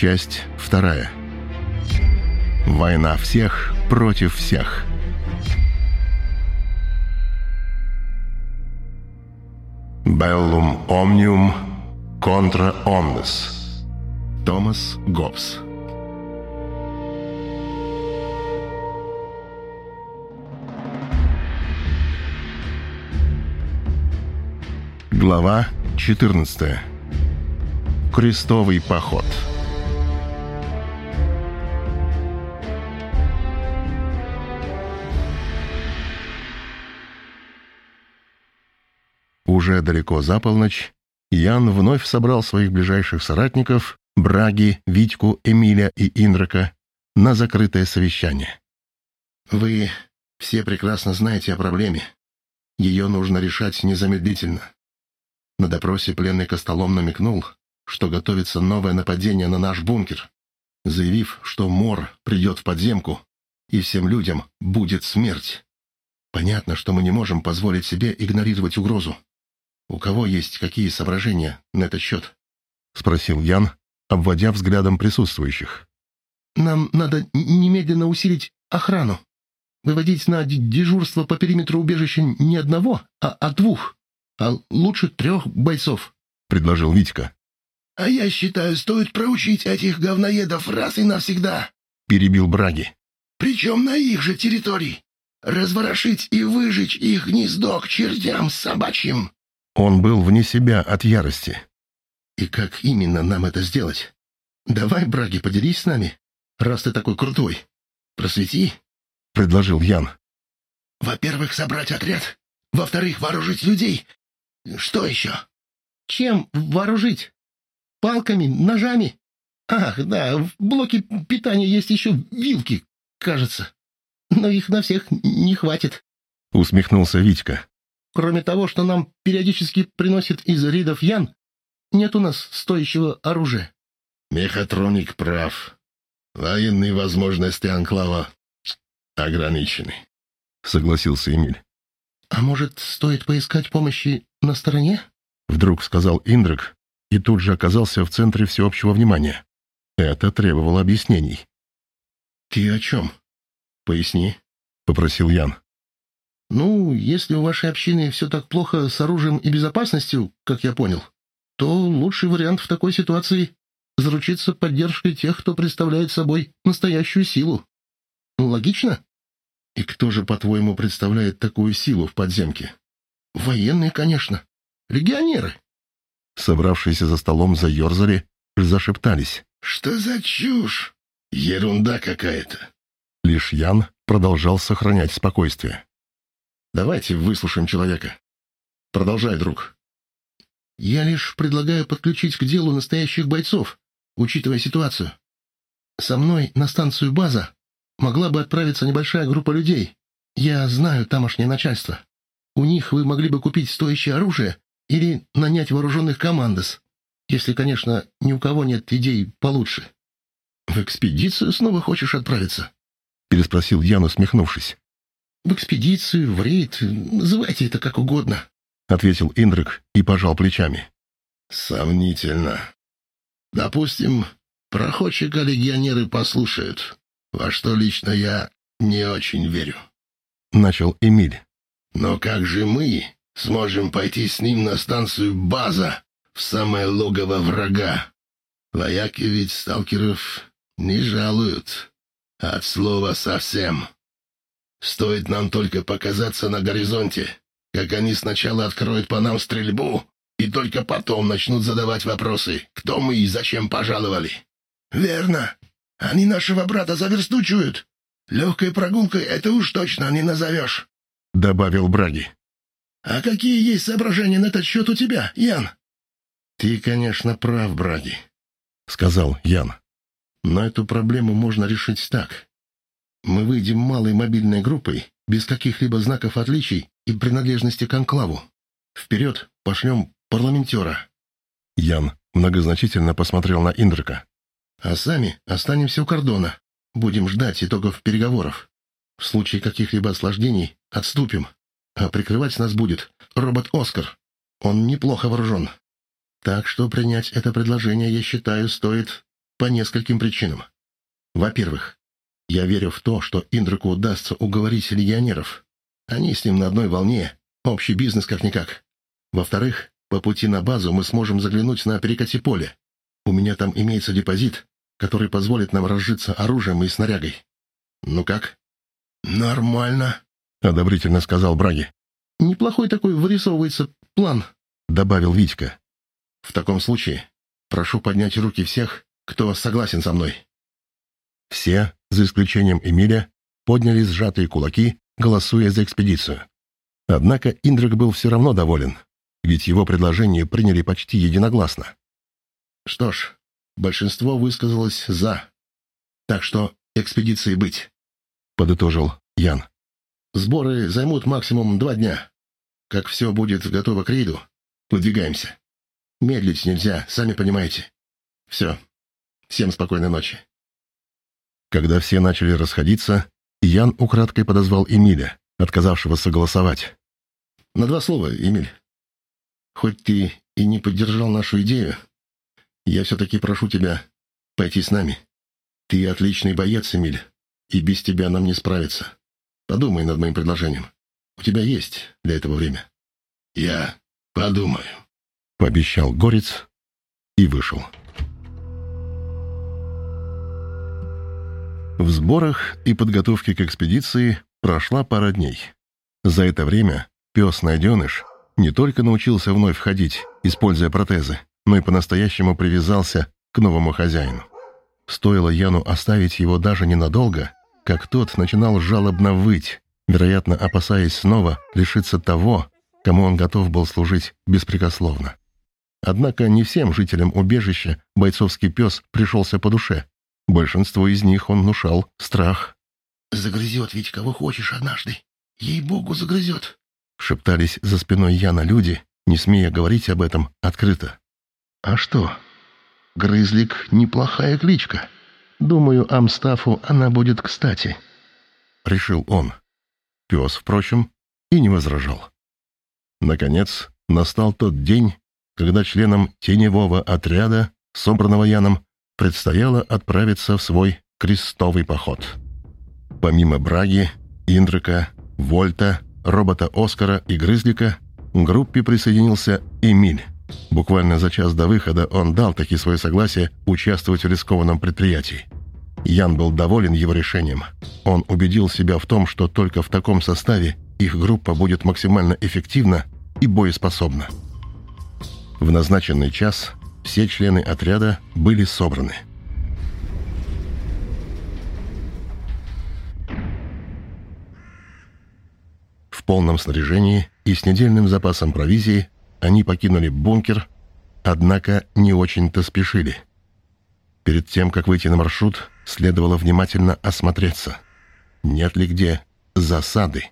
Часть вторая. Война всех против всех. Bellum omnium contra omnes. Томас Гоббс. Глава 14. Крестовый поход. Уже далеко за полночь Ян вновь собрал своих ближайших соратников, Браги, Витьку, Эмиля и Индрака, на закрытое совещание. «Вы все прекрасно знаете о проблеме. Ее нужно решать незамедлительно». На допросе пленный Костолом намекнул, что готовится новое нападение на наш бункер, заявив, что Мор придет в подземку, и всем людям будет смерть. Понятно, что мы не можем позволить себе игнорировать угрозу. «У кого есть какие соображения на этот счет?» — спросил Ян, обводя взглядом присутствующих. «Нам надо немедленно усилить охрану. Выводить на дежурство по периметру убежища не одного, а, а двух, а лучше трех бойцов», — предложил Витька. «А я считаю, стоит проучить этих говноедов раз и навсегда», — перебил Браги. «Причем на их же территории. Разворошить и выжечь их гнездо к чертям собачьим». Он был вне себя от ярости. «И как именно нам это сделать? Давай, Браги, поделись с нами, раз ты такой крутой. Просвети», — предложил Ян. «Во-первых, собрать отряд. Во-вторых, вооружить людей. Что еще?» «Чем вооружить? Палками, ножами? Ах, да, в блоке питания есть еще вилки, кажется. Но их на всех не хватит», — усмехнулся Витька. Кроме того, что нам периодически приносит из ридов Ян, нет у нас стоящего оружия. Мехатроник прав. Военные возможности Анклава ограничены, — согласился Эмиль. — А может, стоит поискать помощи на стороне? — вдруг сказал Индрак и тут же оказался в центре всеобщего внимания. Это требовало объяснений. — Ты о чем? — Поясни, — попросил Ян. Ну, если у вашей общины все так плохо с оружием и безопасностью, как я понял, то лучший вариант в такой ситуации — заручиться поддержкой тех, кто представляет собой настоящую силу. Логично? И кто же, по-твоему, представляет такую силу в подземке? Военные, конечно. Легионеры. Собравшиеся за столом заерзали, зашептались. «Что за чушь? Ерунда какая-то!» Лишь Ян продолжал сохранять спокойствие. Давайте выслушаем человека. Продолжай, друг. Я лишь предлагаю подключить к делу настоящих бойцов, учитывая ситуацию. Со мной на станцию «База» могла бы отправиться небольшая группа людей. Я знаю тамошнее начальство. У них вы могли бы купить стоящее оружие или нанять вооруженных командос, если, конечно, ни у кого нет идей получше. — В экспедицию снова хочешь отправиться? — переспросил Ян, усмехнувшись в экспедицию, в рейд, называйте это как угодно», — ответил Индрик и пожал плечами. «Сомнительно. Допустим, проходчика легионеры послушают, во что лично я не очень верю», — начал Эмиль. «Но как же мы сможем пойти с ним на станцию «База» в самое логово врага? Вояки ведь сталкеров не жалуют. От слова совсем». Стоит нам только показаться на горизонте, как они сначала откроют по нам стрельбу, и только потом начнут задавать вопросы, кто мы и зачем пожаловали. Верно. Они нашего брата заверстучуют. Легкой прогулкой это уж точно не назовешь, — добавил Браги. А какие есть соображения на этот счет у тебя, Ян? Ты, конечно, прав, Браги, — сказал Ян. Но эту проблему можно решить так. Мы выйдем малой мобильной группой, без каких-либо знаков отличий и принадлежности к анклаву. Вперед пошлем парламентера». Ян многозначительно посмотрел на Индрика. «А сами останемся у кордона. Будем ждать итогов переговоров. В случае каких-либо осложнений отступим. А прикрывать нас будет робот Оскар. Он неплохо вооружен. Так что принять это предложение, я считаю, стоит по нескольким причинам. Во-первых, я верю в то, что Индраку удастся уговорить легионеров. Они с ним на одной волне, общий бизнес как-никак. Во-вторых, по пути на базу мы сможем заглянуть на перекати поле. У меня там имеется депозит, который позволит нам разжиться оружием и снарягой. Ну как? Нормально, — одобрительно сказал Браги. Неплохой такой вырисовывается план, — добавил Витька. В таком случае прошу поднять руки всех, кто согласен со мной. Все, за исключением Эмиля, подняли сжатые кулаки, голосуя за экспедицию. Однако Индрак был все равно доволен, ведь его предложение приняли почти единогласно. Что ж, большинство высказалось «за». Так что экспедиции быть, — подытожил Ян. Сборы займут максимум два дня. Как все будет готово к рейду, выдвигаемся. Медлить нельзя, сами понимаете. Все. Всем спокойной ночи. Когда все начали расходиться, Ян украдкой подозвал Эмиля, отказавшегося голосовать. На два слова, Эмиль. Хоть ты и не поддержал нашу идею, я все-таки прошу тебя пойти с нами. Ты отличный боец, Эмиль, и без тебя нам не справиться. Подумай над моим предложением. У тебя есть для этого время. Я подумаю, — пообещал Горец и вышел. В сборах и подготовке к экспедиции прошла пара дней. За это время пес-найденыш не только научился вновь ходить, используя протезы, но и по-настоящему привязался к новому хозяину. Стоило Яну оставить его даже ненадолго, как тот начинал жалобно выть, вероятно, опасаясь снова лишиться того, кому он готов был служить беспрекословно. Однако не всем жителям убежища бойцовский пес пришелся по душе. Большинство из них он внушал страх. «Загрызет ведь кого хочешь однажды. Ей-богу, загрызет!» Шептались за спиной Яна люди, не смея говорить об этом открыто. «А что? Грызлик — неплохая кличка. Думаю, Амстафу она будет кстати», — решил он. Пес, впрочем, и не возражал. Наконец, настал тот день, когда членам теневого отряда, собранного Яном, предстояло отправиться в свой крестовый поход. Помимо Браги, Индрика, Вольта, робота Оскара и Грызлика, к группе присоединился Эмиль. Буквально за час до выхода он дал таки свое согласие участвовать в рискованном предприятии. Ян был доволен его решением. Он убедил себя в том, что только в таком составе их группа будет максимально эффективна и боеспособна. В назначенный час все члены отряда были собраны. В полном снаряжении и с недельным запасом провизии они покинули бункер, однако не очень-то спешили. Перед тем, как выйти на маршрут, следовало внимательно осмотреться. Нет ли где засады?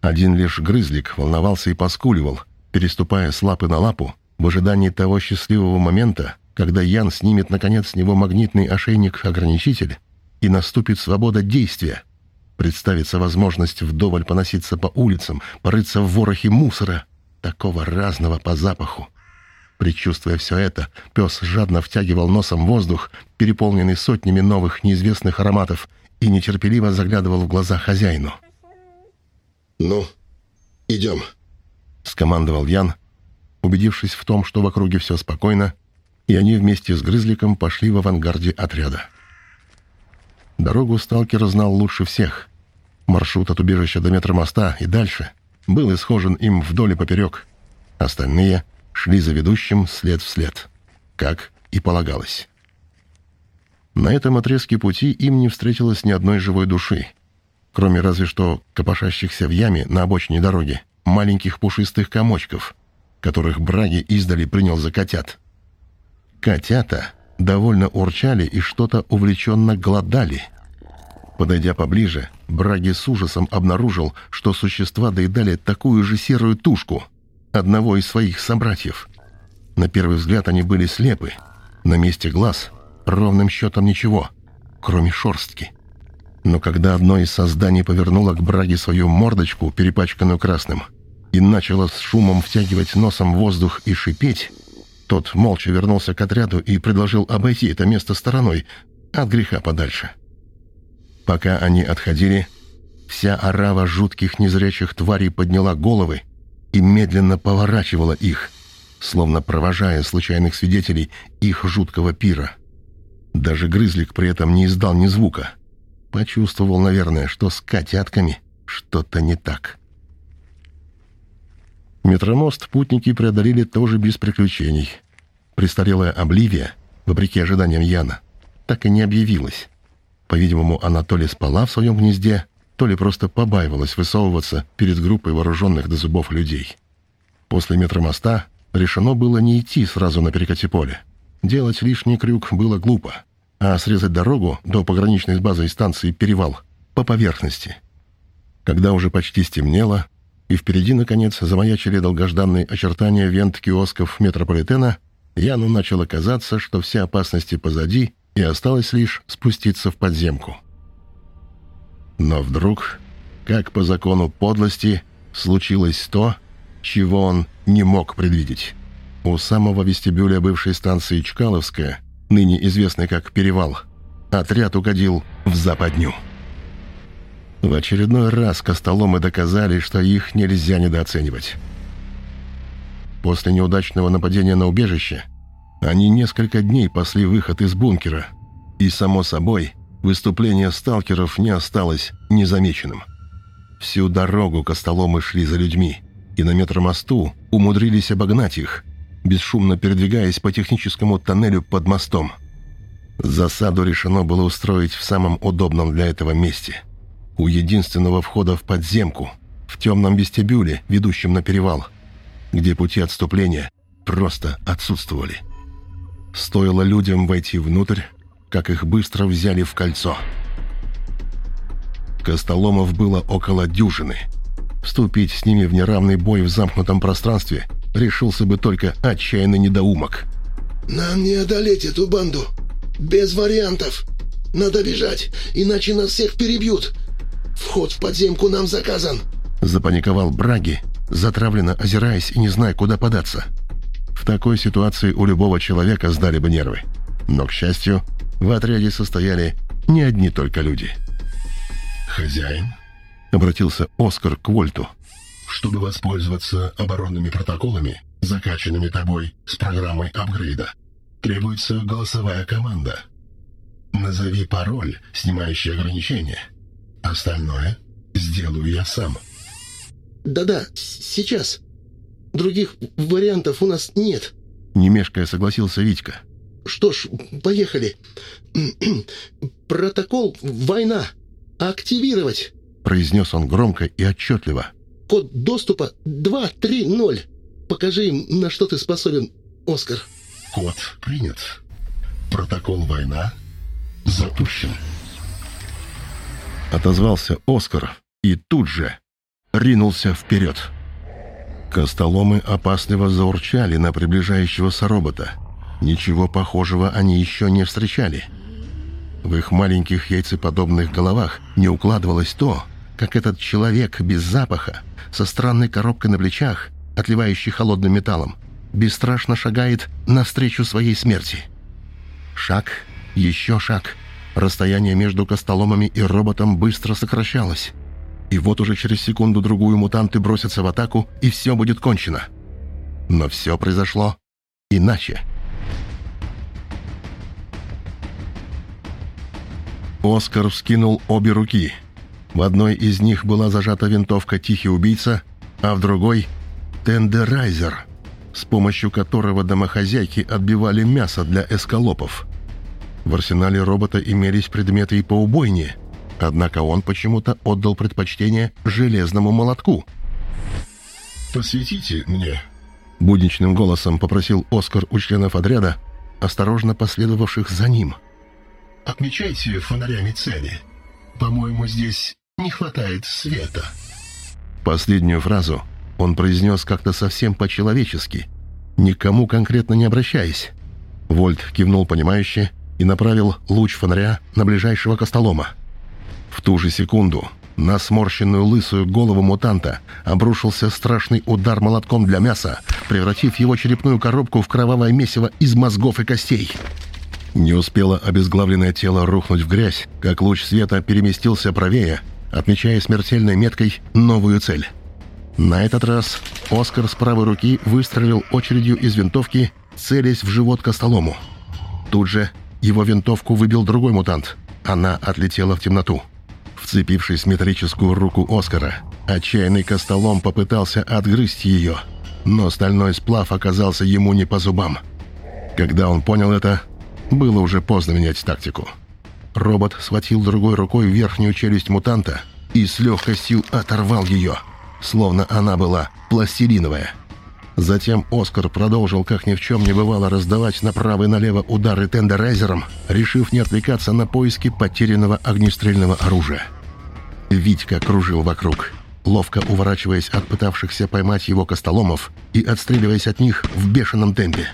Один лишь грызлик волновался и поскуливал, переступая с лапы на лапу, в ожидании того счастливого момента, когда Ян снимет, наконец, с него магнитный ошейник-ограничитель и наступит свобода действия. Представится возможность вдоволь поноситься по улицам, порыться в ворохе мусора, такого разного по запаху. Предчувствуя все это, пес жадно втягивал носом воздух, переполненный сотнями новых неизвестных ароматов, и нетерпеливо заглядывал в глаза хозяину. «Ну, идем», — скомандовал Ян, убедившись в том, что в округе все спокойно, и они вместе с Грызликом пошли в авангарде отряда. Дорогу сталкер знал лучше всех. Маршрут от убежища до метромоста и дальше был исхожен им вдоль и поперек. Остальные шли за ведущим след в след, как и полагалось. На этом отрезке пути им не встретилось ни одной живой души, кроме разве что копошащихся в яме на обочине дороги маленьких пушистых комочков — которых Браги издали принял за котят. Котята довольно урчали и что-то увлеченно глодали. Подойдя поближе, Браги с ужасом обнаружил, что существа доедали такую же серую тушку одного из своих собратьев. На первый взгляд они были слепы. На месте глаз ровным счетом ничего, кроме шорстки. Но когда одно из созданий повернуло к Браге свою мордочку, перепачканную красным, и начала с шумом втягивать носом воздух и шипеть, Тот молча вернулся к отряду и предложил обойти это место стороной, от греха подальше. Пока они отходили, вся орава жутких незрячих тварей подняла головы и медленно поворачивала их, словно провожая случайных свидетелей их жуткого пира. Даже грызлик при этом не издал ни звука. Почувствовал, наверное, что с котятками что-то не так. Метромост путники преодолели тоже без приключений. Престарелая Обливия, вопреки ожиданиям Яна, так и не объявилась. По-видимому, она то ли спала в своем гнезде, то ли просто побаивалась высовываться перед группой вооруженных до зубов людей. После метромоста решено было не идти сразу на перекати поле. Делать лишний крюк было глупо, а срезать дорогу до пограничной с базой станции «Перевал» по поверхности. Когда уже почти стемнело, и впереди, наконец, замаячили долгожданные очертания вент киосков метрополитена, Яну начало казаться, что все опасности позади, и осталось лишь спуститься в подземку. Но вдруг, как по закону подлости, случилось то, чего он не мог предвидеть. У самого вестибюля бывшей станции Чкаловская, ныне известной как «Перевал», отряд угодил в западню. В очередной раз костоломы доказали, что их нельзя недооценивать. После неудачного нападения на убежище они несколько дней пасли выход из бункера, и, само собой, выступление сталкеров не осталось незамеченным. Всю дорогу костоломы шли за людьми, и на метромосту умудрились обогнать их, бесшумно передвигаясь по техническому тоннелю под мостом. Засаду решено было устроить в самом удобном для этого месте – у единственного входа в подземку, в темном вестибюле, ведущем на перевал, где пути отступления просто отсутствовали. Стоило людям войти внутрь, как их быстро взяли в кольцо. Костоломов было около дюжины. Вступить с ними в неравный бой в замкнутом пространстве решился бы только отчаянный недоумок. «Нам не одолеть эту банду. Без вариантов. Надо бежать, иначе нас всех перебьют. Вход в подземку нам заказан!» Запаниковал Браги, затравленно озираясь и не зная, куда податься. В такой ситуации у любого человека сдали бы нервы. Но, к счастью, в отряде состояли не одни только люди. «Хозяин?» — обратился Оскар к Вольту. «Чтобы воспользоваться оборонными протоколами, закачанными тобой с программой апгрейда, требуется голосовая команда. Назови пароль, снимающий ограничения». Остальное сделаю я сам. Да-да, сейчас. Других вариантов у нас нет. Не мешкая согласился Витька. Что ж, поехали. Протокол «Война». Активировать. Произнес он громко и отчетливо. Код доступа 230. Покажи им, на что ты способен, Оскар. Код принят. Протокол «Война» запущен. Отозвался Оскар и тут же ринулся вперед. Костоломы опасливо заурчали на приближающегося робота. Ничего похожего они еще не встречали. В их маленьких яйцеподобных головах не укладывалось то, как этот человек без запаха, со странной коробкой на плечах, отливающей холодным металлом, бесстрашно шагает навстречу своей смерти. Шаг, еще шаг — Расстояние между костоломами и роботом быстро сокращалось. И вот уже через секунду-другую мутанты бросятся в атаку, и все будет кончено. Но все произошло иначе. Оскар вскинул обе руки. В одной из них была зажата винтовка «Тихий убийца», а в другой — «Тендерайзер», с помощью которого домохозяйки отбивали мясо для эскалопов. В арсенале робота имелись предметы и поубойнее, однако он почему-то отдал предпочтение железному молотку. «Посветите мне», — будничным голосом попросил Оскар у членов отряда, осторожно последовавших за ним. «Отмечайте фонарями цели. По-моему, здесь не хватает света». Последнюю фразу он произнес как-то совсем по-человечески, никому конкретно не обращаясь. Вольт кивнул понимающе и направил луч фонаря на ближайшего костолома. В ту же секунду На сморщенную лысую голову мутанта обрушился страшный удар молотком для мяса, превратив его черепную коробку в кровавое месиво из мозгов и костей. Не успело обезглавленное тело рухнуть в грязь, как луч света переместился правее, отмечая смертельной меткой новую цель. На этот раз Оскар с правой руки выстрелил очередью из винтовки, целясь в живот Костолому. Тут же его винтовку выбил другой мутант. Она отлетела в темноту. Вцепившись в металлическую руку Оскара, отчаянный Костолом попытался отгрызть ее, но стальной сплав оказался ему не по зубам. Когда он понял это, было уже поздно менять тактику. Робот схватил другой рукой верхнюю челюсть мутанта и с легкостью оторвал ее, словно она была пластилиновая. Затем Оскар продолжил, как ни в чем не бывало, раздавать направо и налево удары тендерайзером, решив не отвлекаться на поиски потерянного огнестрельного оружия. Витька кружил вокруг, ловко уворачиваясь от пытавшихся поймать его костоломов и отстреливаясь от них в бешеном темпе.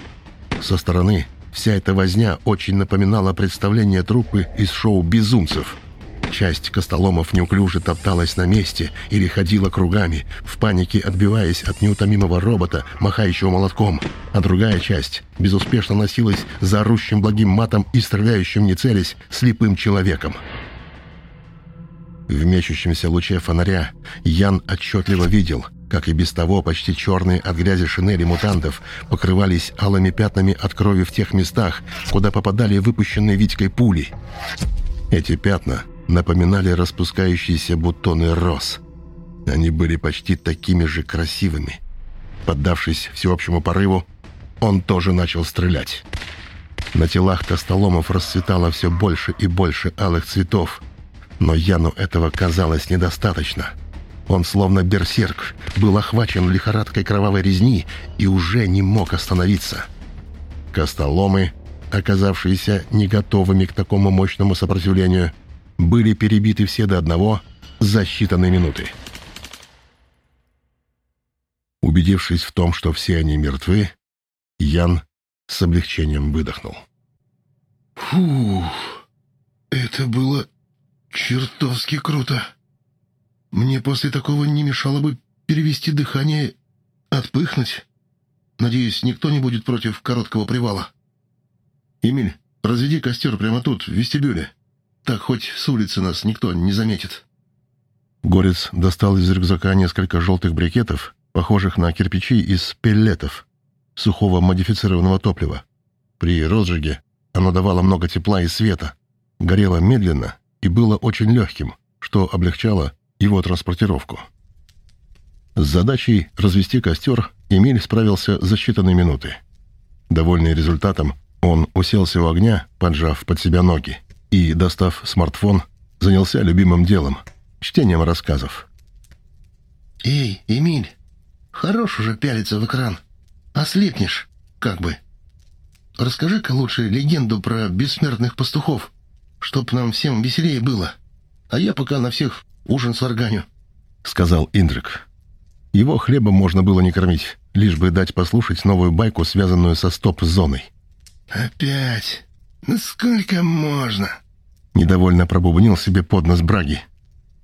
Со стороны вся эта возня очень напоминала представление труппы из шоу «Безумцев», Часть костоломов неуклюже топталась на месте или ходила кругами, в панике отбиваясь от неутомимого робота, махающего молотком, а другая часть безуспешно носилась за орущим благим матом и стреляющим, не целясь, слепым человеком. В мечущемся луче фонаря Ян отчетливо видел, как и без того почти черные от грязи шинели мутантов покрывались алыми пятнами от крови в тех местах, куда попадали выпущенные Витькой пули. Эти пятна напоминали распускающиеся бутоны роз. Они были почти такими же красивыми. Поддавшись всеобщему порыву, он тоже начал стрелять. На телах Костоломов расцветало все больше и больше алых цветов, но Яну этого казалось недостаточно. Он, словно берсерк, был охвачен лихорадкой кровавой резни и уже не мог остановиться. Костоломы, оказавшиеся не готовыми к такому мощному сопротивлению, были перебиты все до одного за считанные минуты. Убедившись в том, что все они мертвы, Ян с облегчением выдохнул. «Фух, это было чертовски круто. Мне после такого не мешало бы перевести дыхание, отпыхнуть. Надеюсь, никто не будет против короткого привала. Эмиль, разведи костер прямо тут, в вестибюле. Так хоть с улицы нас никто не заметит. Горец достал из рюкзака несколько желтых брикетов, похожих на кирпичи из пеллетов, сухого модифицированного топлива. При розжиге оно давало много тепла и света, горело медленно и было очень легким, что облегчало его транспортировку. С задачей развести костер Эмиль справился за считанные минуты. Довольный результатом, он уселся у огня, поджав под себя ноги и, достав смартфон, занялся любимым делом — чтением рассказов. «Эй, Эмиль, хорош уже пялиться в экран. Ослепнешь, как бы. Расскажи-ка лучше легенду про бессмертных пастухов, чтоб нам всем веселее было. А я пока на всех ужин сварганю», — сказал Индрик. Его хлебом можно было не кормить, лишь бы дать послушать новую байку, связанную со стоп-зоной. «Опять? «Ну сколько можно?» Недовольно пробубнил себе под нос Браги.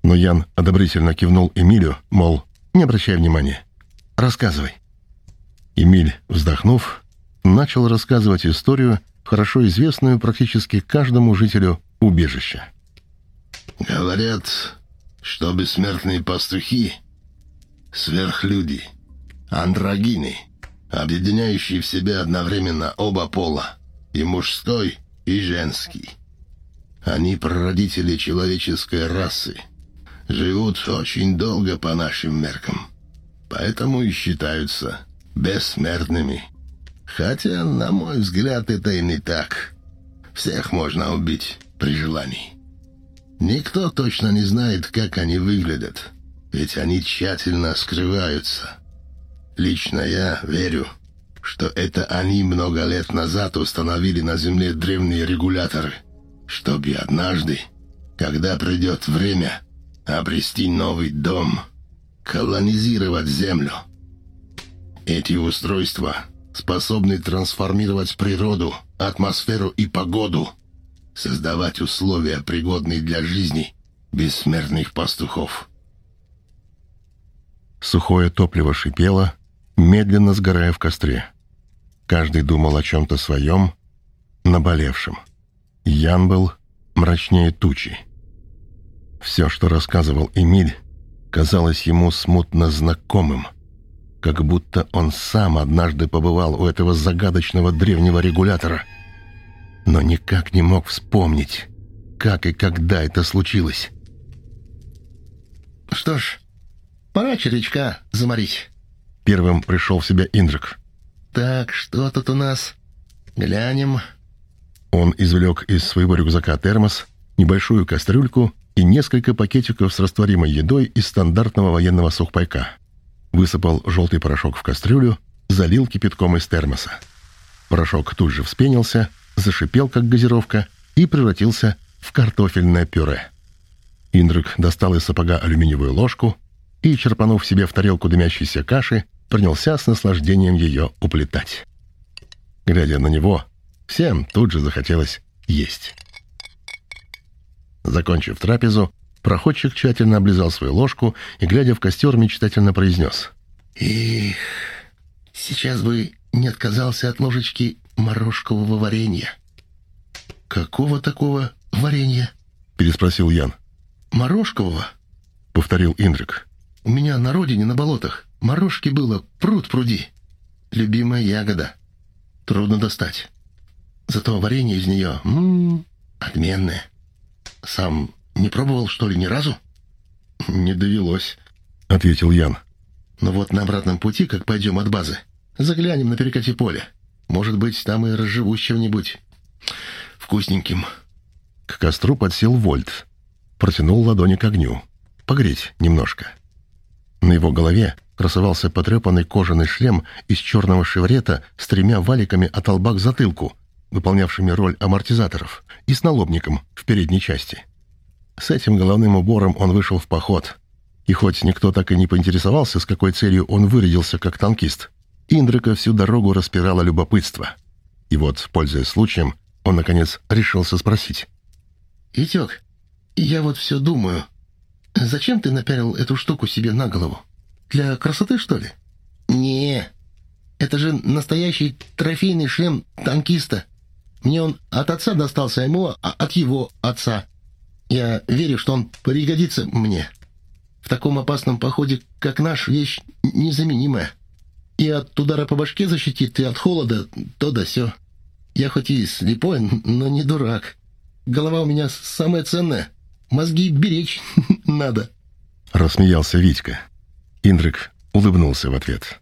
Но Ян одобрительно кивнул Эмилю, мол, не обращай внимания. «Рассказывай». Эмиль, вздохнув, начал рассказывать историю, хорошо известную практически каждому жителю убежища. «Говорят, что бессмертные пастухи — сверхлюди, андрогины, объединяющие в себе одновременно оба пола, и мужской, и женский. Они прародители человеческой расы. Живут очень долго по нашим меркам. Поэтому и считаются бессмертными. Хотя, на мой взгляд, это и не так. Всех можно убить при желании. Никто точно не знает, как они выглядят, ведь они тщательно скрываются. Лично я верю, что это они много лет назад установили на Земле древние регуляторы, чтобы однажды, когда придет время, обрести новый дом, колонизировать Землю. Эти устройства способны трансформировать природу, атмосферу и погоду, создавать условия, пригодные для жизни, бессмертных пастухов. Сухое топливо шипело, медленно сгорая в костре. Каждый думал о чем-то своем, наболевшем. Ян был мрачнее тучи. Все, что рассказывал Эмиль, казалось ему смутно знакомым, как будто он сам однажды побывал у этого загадочного древнего регулятора, но никак не мог вспомнить, как и когда это случилось. «Что ж, пора червячка заморить». Первым пришел в себя Инджик. «Так, что тут у нас? Глянем». Он извлек из своего рюкзака термос, небольшую кастрюльку и несколько пакетиков с растворимой едой из стандартного военного сухпайка. Высыпал желтый порошок в кастрюлю, залил кипятком из термоса. Порошок тут же вспенился, зашипел, как газировка, и превратился в картофельное пюре. Индрик достал из сапога алюминиевую ложку и, черпанув себе в тарелку дымящейся каши, принялся с наслаждением ее уплетать. Глядя на него, всем тут же захотелось есть. Закончив трапезу, проходчик тщательно облизал свою ложку и, глядя в костер, мечтательно произнес. «Их, сейчас бы не отказался от ложечки морожкового варенья». «Какого такого варенья?» — переспросил Ян. «Морожкового?» — повторил Индрик. «У меня на родине, на болотах, морожки было пруд пруди. Любимая ягода. Трудно достать. Зато варенье из нее, м отменное. Сам не пробовал, что ли, ни разу?» «Не довелось», — ответил Ян. «Ну вот на обратном пути, как пойдем от базы, заглянем на перекати поле. Может быть, там и разживусь чем-нибудь вкусненьким». К костру подсел Вольт. Протянул ладони к огню. Погреть немножко. На его голове красовался потрепанный кожаный шлем из черного шеврета с тремя валиками от лба к затылку, выполнявшими роль амортизаторов, и с налобником в передней части. С этим головным убором он вышел в поход. И хоть никто так и не поинтересовался, с какой целью он вырядился как танкист, Индрика всю дорогу распирало любопытство. И вот, пользуясь случаем, он, наконец, решился спросить. «Витек, я вот все думаю. Зачем ты напялил эту штуку себе на голову? Для красоты, что ли?» «Не, это же настоящий трофейный шлем танкиста. Мне он от отца достался, а ему от его отца. Я верю, что он пригодится мне. В таком опасном походе, как наш, вещь незаменимая. И от удара по башке защитит, и от холода то да сё. Я хоть и слепой, но не дурак. Голова у меня самая ценная. Мозги беречь надо. Рассмеялся Витька. Индрик улыбнулся в ответ.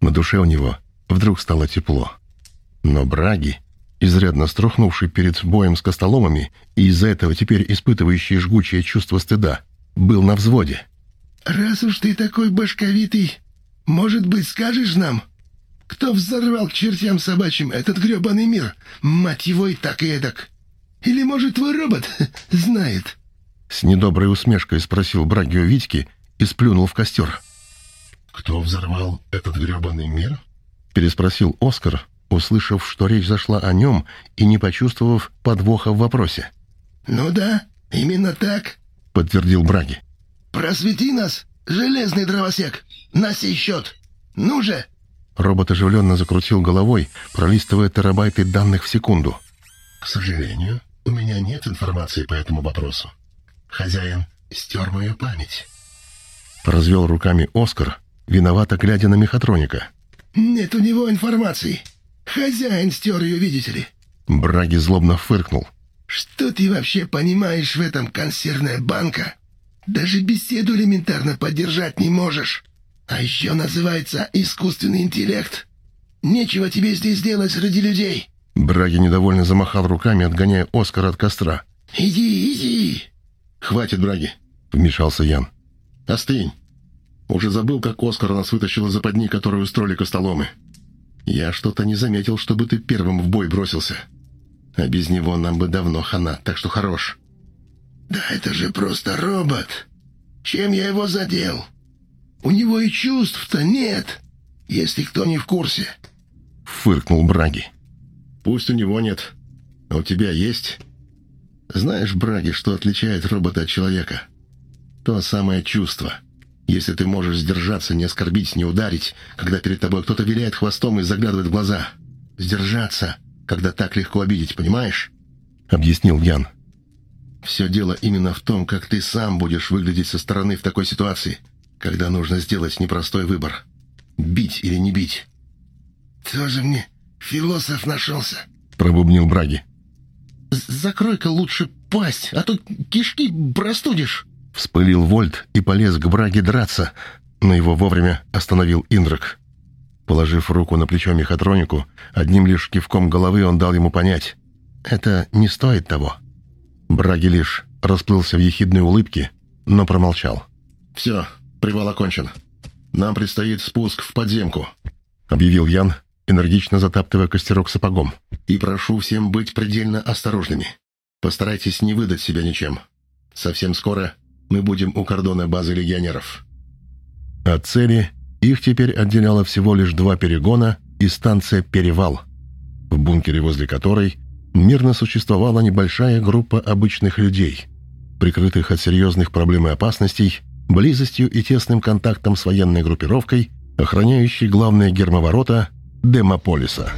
На душе у него вдруг стало тепло. Но Браги, изрядно струхнувший перед боем с костоломами и из-за этого теперь испытывающий жгучее чувство стыда, был на взводе. «Раз уж ты такой башковитый, может быть, скажешь нам, кто взорвал к чертям собачьим этот гребаный мир? Мать его и так и эдак. Или, может, твой робот знает?» С недоброй усмешкой спросил Браги у Витьки и сплюнул в костер. «Кто взорвал этот гребаный мир?» Переспросил Оскар, услышав, что речь зашла о нем и не почувствовав подвоха в вопросе. «Ну да, именно так», — подтвердил Браги. «Просвети нас, железный дровосек, на сей счет. Ну же!» Робот оживленно закрутил головой, пролистывая терабайты данных в секунду. «К сожалению, у меня нет информации по этому вопросу. Хозяин стер мою память». Развел руками Оскар, виновато глядя на мехатроника. «Нет у него информации. Хозяин стер ее, видите ли». Браги злобно фыркнул. «Что ты вообще понимаешь в этом, консервная банка? Даже беседу элементарно поддержать не можешь. А еще называется искусственный интеллект. Нечего тебе здесь делать ради людей». Браги недовольно замахал руками, отгоняя Оскара от костра. «Иди, иди!» «Хватит, Браги!» — вмешался Ян. «Остынь. Уже забыл, как Оскар нас вытащил из западни, которую устроили костоломы. Я что-то не заметил, чтобы ты первым в бой бросился. А без него нам бы давно хана, так что хорош». «Да это же просто робот. Чем я его задел? У него и чувств-то нет, если кто не в курсе». Фыркнул Браги. «Пусть у него нет, а у тебя есть...» «Знаешь, Браги, что отличает робота от человека?» То самое чувство. Если ты можешь сдержаться, не оскорбить, не ударить, когда перед тобой кто-то виляет хвостом и заглядывает в глаза. Сдержаться, когда так легко обидеть, понимаешь? Объяснил Ян. Все дело именно в том, как ты сам будешь выглядеть со стороны в такой ситуации, когда нужно сделать непростой выбор. Бить или не бить. «Тоже мне философ нашелся», — пробубнил Браги. «Закрой-ка лучше пасть, а то кишки простудишь». Вспылил Вольт и полез к Браге драться, но его вовремя остановил Индрак. Положив руку на плечо мехатронику, одним лишь кивком головы он дал ему понять. «Это не стоит того». Браги лишь расплылся в ехидной улыбке, но промолчал. «Все, привал окончен. Нам предстоит спуск в подземку», — объявил Ян, энергично затаптывая костерок сапогом. «И прошу всем быть предельно осторожными. Постарайтесь не выдать себя ничем. Совсем скоро мы будем у кордона базы легионеров». От цели их теперь отделяло всего лишь два перегона и станция «Перевал», в бункере возле которой мирно существовала небольшая группа обычных людей, прикрытых от серьезных проблем и опасностей, близостью и тесным контактом с военной группировкой, охраняющей главные гермоворота Демополиса.